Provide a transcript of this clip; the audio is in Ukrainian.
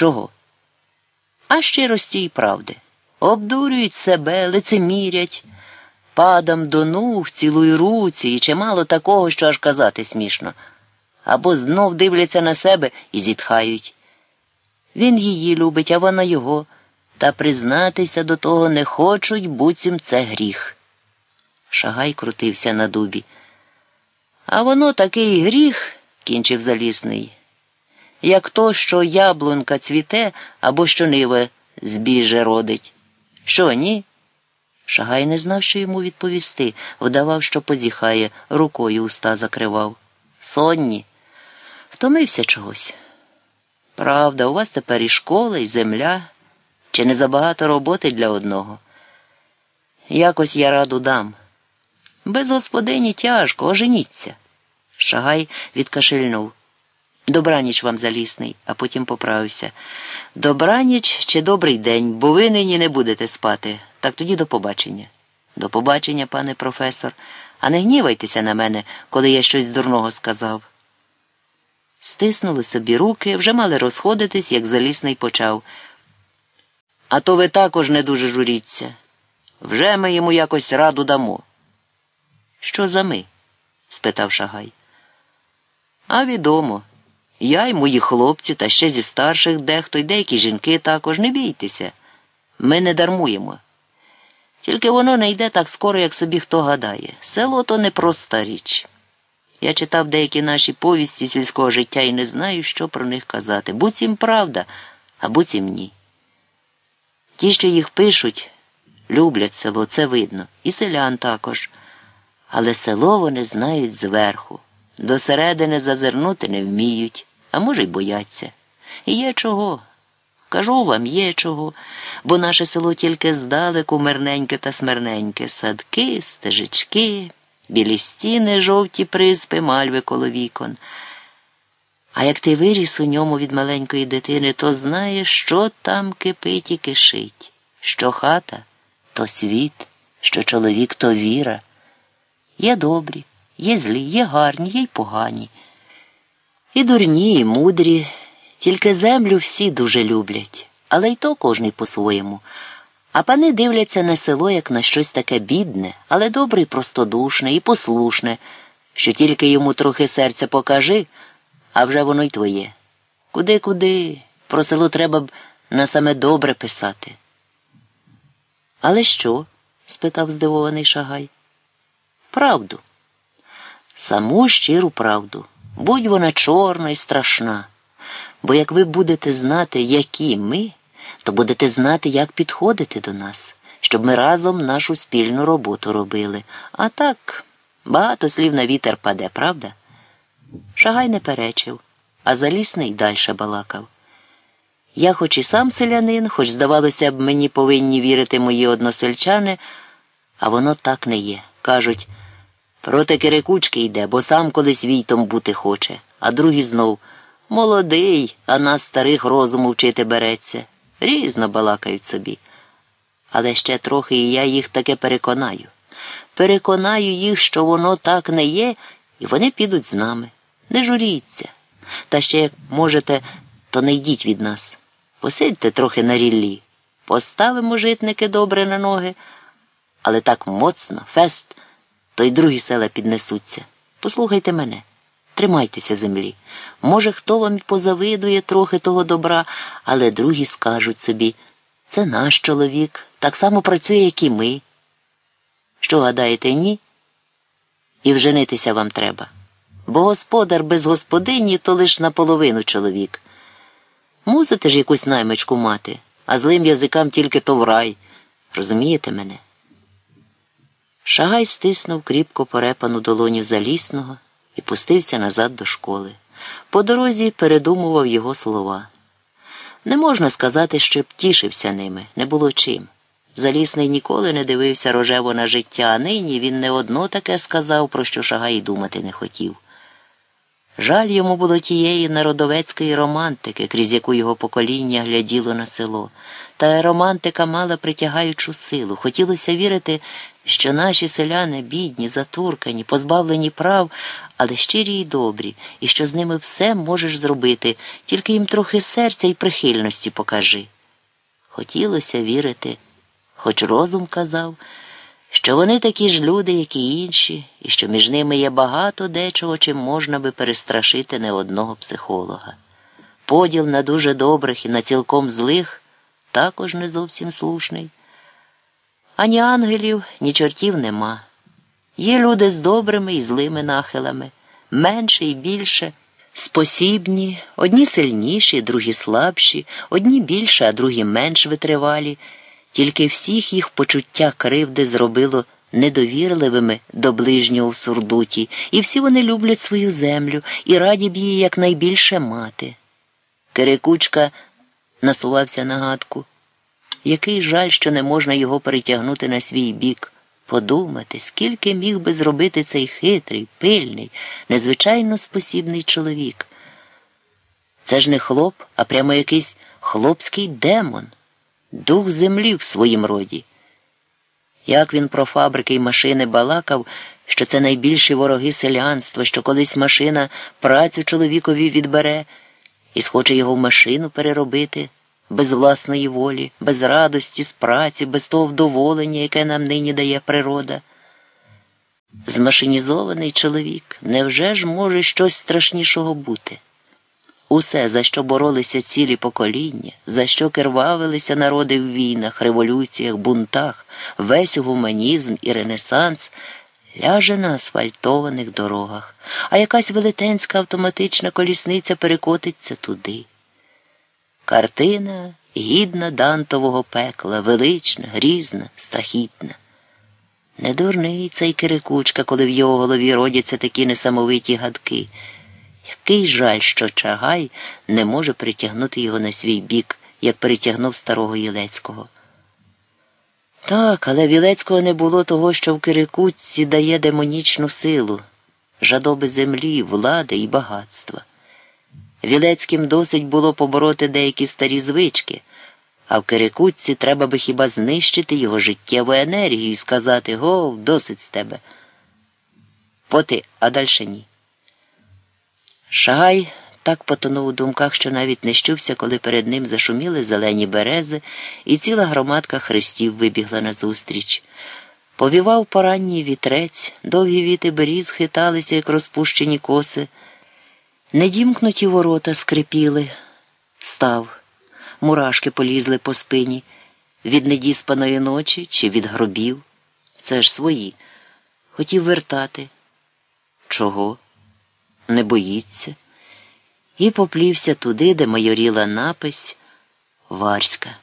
Чого? А щирості і правди. Обдурюють себе, лицемірять, падам до нуг, цілуй руці і чимало такого, що аж казати смішно. Або знов дивляться на себе і зітхають. Він її любить, а вона його, та признатися до того не хочуть, буцім це гріх. Шагай крутився на дубі. А воно такий гріх, кінчив залісний, як то, що яблунка цвіте або що ниве збіже родить. Що, ні? Шагай не знав, що йому відповісти, вдавав, що позіхає, рукою уста закривав. Сонні. Втомився чогось. Правда, у вас тепер і школа, і земля, чи не забагато роботи для одного. Якось я раду дам. Без господині тяжко, оженіться. Шагай відкашельнув. Добраніч вам залісний, а потім поправився. Добраніч чи добрий день, бо ви нині не будете спати. Так тоді до побачення. До побачення, пане професор, а не гнівайтеся на мене, коли я щось дурного сказав. Стиснули собі руки, вже мали розходитись, як залісний почав. А то ви також не дуже журіться. Вже ми йому якось раду дамо. Що за ми? спитав Шагай. А відомо. Я й мої хлопці, та ще зі старших дехто й деякі жінки також не бійтеся. Ми не дармуємо. Тільки воно не йде так скоро, як собі хто гадає. Село то непроста річ. Я читав деякі наші повісті сільського життя і не знаю, що про них казати. Буцім правда, а буцім ні. Ті, що їх пишуть, люблять село, це видно, і селян також. Але село вони знають зверху. До середини зазирнути не вміють, а може, й бояться. Є чого. Кажу вам, є чого, бо наше село тільки здалеку мирненьке та смирненьке, садки, стежечки, білі стіни, жовті приспи, мальви коло вікон. А як ти виріс у ньому від маленької дитини, то знаєш, що там кипить і кишить, що хата то світ, що чоловік то віра. Є добрі, є злі, є гарні, є й погані. І дурні, і мудрі, тільки землю всі дуже люблять, але й то кожний по-своєму. А пани дивляться на село як на щось таке бідне, але добре і простодушне, і послушне, що тільки йому трохи серця покажи, а вже воно й твоє. Куди, куди? Про село треба б на саме добре писати. Але що? спитав здивований Шагай. Правду. Саму щиру правду. Будь вона чорна і страшна. Бо як ви будете знати, які ми, то будете знати, як підходити до нас, щоб ми разом нашу спільну роботу робили. А так, багато слів на вітер паде, правда? Шагай не перечив, а залісний дальше балакав. Я хоч і сам селянин, хоч, здавалося б, мені повинні вірити мої односельчани, а воно так не є. Кажуть, проти Кирикучки йде, бо сам колись війтом бути хоче, а другий знов молодий, а нас старих розуму вчити береться. Різно балакають собі. Але ще трохи і я їх таке переконаю. Переконаю їх, що воно так не є, і вони підуть з нами. Не журіться. Та ще, як можете, то не йдіть від нас. Посидьте трохи на ріллі. Поставимо житники добре на ноги, але так моцно, фест, то й другі села піднесуться. Послухайте мене, тримайтеся землі. Може, хто вам позавидує трохи того добра, але другі скажуть собі це наш чоловік, так само працює, як і ми. Що гадаєте, ні? І вженитися вам треба. Бо господар без господині то лиш наполовину чоловік. Мусите ж якусь наймичку мати, а злим язикам тільки то в рай. Розумієте мене? Шагай стиснув кріпко порепану долоню залісного і пустився назад до школи. По дорозі передумував його слова. Не можна сказати, щоб тішився ними, не було чим. Залісний ніколи не дивився рожево на життя, а нині він не одно таке сказав, про що Шагай думати не хотів. Жаль йому було тієї народовецької романтики, крізь яку його покоління гляділо на село. Та романтика мала притягаючу силу. Хотілося вірити, що наші селяни бідні, затуркані, позбавлені прав, але щирі й добрі, і що з ними все можеш зробити, тільки їм трохи серця і прихильності покажи. Хотілося вірити, хоч розум казав, що вони такі ж люди, як і інші, і що між ними є багато дечого, чим можна би перестрашити не одного психолога. Поділ на дуже добрих і на цілком злих також не зовсім слушний. Ані ангелів, ні чортів нема. Є люди з добрими і злими нахилами, менше і більше, спосібні, одні сильніші, другі слабші, одні більше, а другі менш витривалі, тільки всіх їх почуття кривди зробило недовірливими до ближнього в сурдуті, і всі вони люблять свою землю і раді б її якнайбільше мати. Кирикучка насувався на гадку. Який жаль, що не можна його перетягнути на свій бік. Подумати, скільки міг би зробити цей хитрий, пильний, незвичайно спосібний чоловік. Це ж не хлоп, а прямо якийсь хлопський демон, дух землі в своїм роді. Як він про фабрики й машини балакав, що це найбільші вороги селянства, що колись машина працю чоловікові відбере і схоче його в машину переробити без власної волі, без радості, з праці, без того вдоволення, яке нам нині дає природа. Змашинізований чоловік невже ж може щось страшнішого бути? Усе, за що боролися цілі покоління, за що кервавилися народи в війнах, революціях, бунтах, весь гуманізм і ренесанс, ляже на асфальтованих дорогах, а якась велетенська автоматична колісниця перекотиться туди. Картина гідна Дантового пекла, велична, грізна, страхітна. Не дурний цей Кирикучка, коли в його голові родяться такі несамовиті гадки. Який жаль, що чагай не може притягнути його на свій бік, як перетягнув старого Єлецького. Так, але Вілецького не було того, що в Кирикутці дає демонічну силу, жадоби землі, влади і багатства. Вілецьким досить було побороти деякі старі звички, а в Кирикутці треба би хіба знищити його життєву енергію і сказати Гов, досить з тебе. Поти, а далі ні. Шагай так потонув у думках, що навіть не щувся, коли перед ним зашуміли зелені берези, і ціла громадка хрестів вибігла назустріч. Повівав поранній вітрець, довгі віти беріз хиталися, як розпущені коси. Недімкнуті ворота скрипіли, став, мурашки полізли по спині, від недіспаної ночі чи від гробів. Це ж свої. Хотів вертати. Чого? Не боїться. І поплівся туди, де майоріла напись Варська.